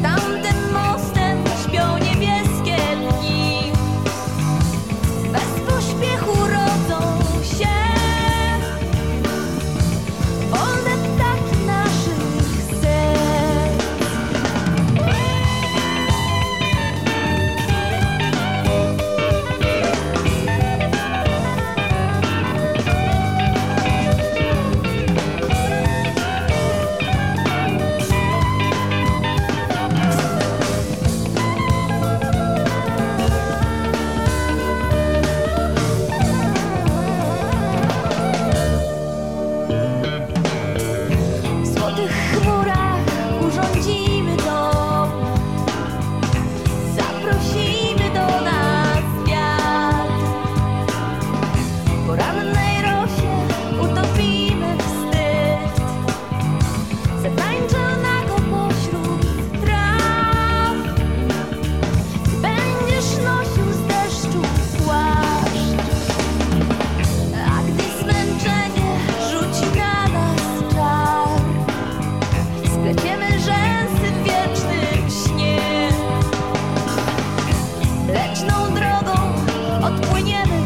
tá? Odpłyniemy